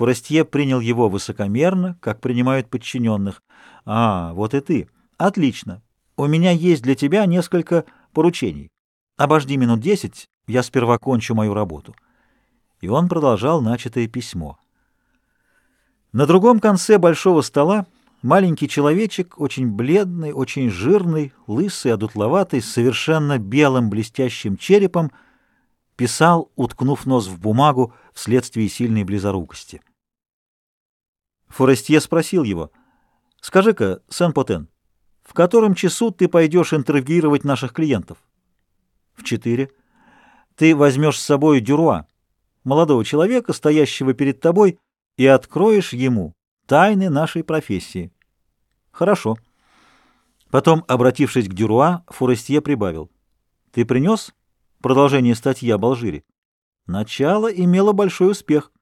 Форестье принял его высокомерно, как принимают подчиненных. «А, вот и ты. Отлично. У меня есть для тебя несколько поручений. Обожди минут десять, я сперва кончу мою работу». И он продолжал начатое письмо. На другом конце большого стола маленький человечек, очень бледный, очень жирный, лысый, одутловатый, с совершенно белым блестящим черепом, писал, уткнув нос в бумагу вследствие сильной близорукости. Форестье спросил его, «Скажи-ка, Сен-Потен, в котором часу ты пойдешь интервьюировать наших клиентов?» «В четыре. Ты возьмешь с собой Дюруа, молодого человека, стоящего перед тобой, и откроешь ему тайны нашей профессии». «Хорошо». Потом, обратившись к Дюруа, Форестье прибавил, «Ты принес продолжение статьи об Алжире?» «Начало имело большой успех».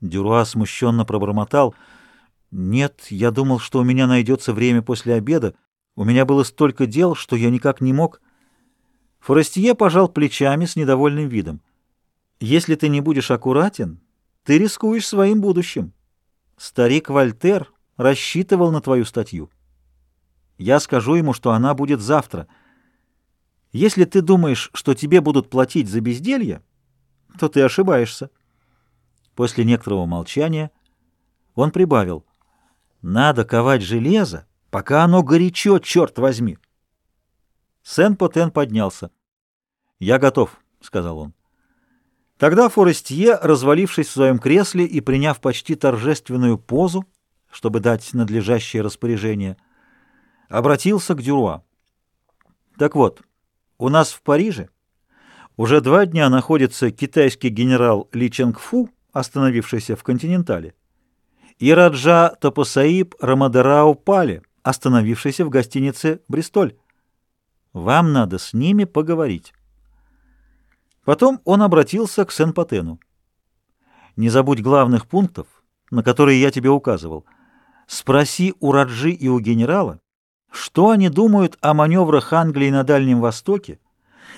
Дюруа смущенно пробормотал. «Нет, я думал, что у меня найдется время после обеда. У меня было столько дел, что я никак не мог...» Форестье пожал плечами с недовольным видом. «Если ты не будешь аккуратен, ты рискуешь своим будущим. Старик Вольтер рассчитывал на твою статью. Я скажу ему, что она будет завтра. Если ты думаешь, что тебе будут платить за безделье, то ты ошибаешься». После некоторого молчания он прибавил. «Надо ковать железо, пока оно горячо, черт возьми!» Сен-Потен поднялся. «Я готов», — сказал он. Тогда Форестье, развалившись в своем кресле и приняв почти торжественную позу, чтобы дать надлежащее распоряжение, обратился к Дюруа. «Так вот, у нас в Париже уже два дня находится китайский генерал Ли Ченгфу, остановившийся в «Континентале», и Раджа Топосаиб Рамадерау Пали, остановившийся в гостинице «Бристоль». Вам надо с ними поговорить. Потом он обратился к Сен-Патену. Не забудь главных пунктов, на которые я тебе указывал. Спроси у Раджи и у генерала, что они думают о маневрах Англии на Дальнем Востоке,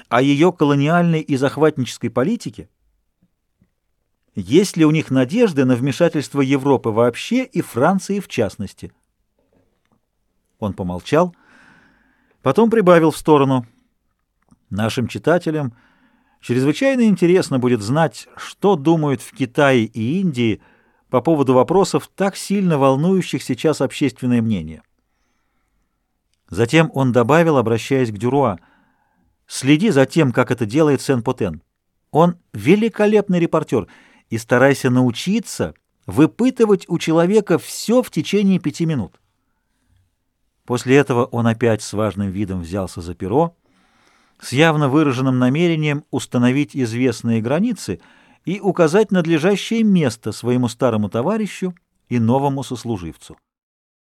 о ее колониальной и захватнической политике, есть ли у них надежды на вмешательство Европы вообще и Франции в частности? Он помолчал, потом прибавил в сторону. Нашим читателям чрезвычайно интересно будет знать, что думают в Китае и Индии по поводу вопросов, так сильно волнующих сейчас общественное мнение. Затем он добавил, обращаясь к Дюруа, «Следи за тем, как это делает Сен-Потен. Он великолепный репортер — и старайся научиться выпытывать у человека все в течение пяти минут. После этого он опять с важным видом взялся за перо, с явно выраженным намерением установить известные границы и указать надлежащее место своему старому товарищу и новому сослуживцу.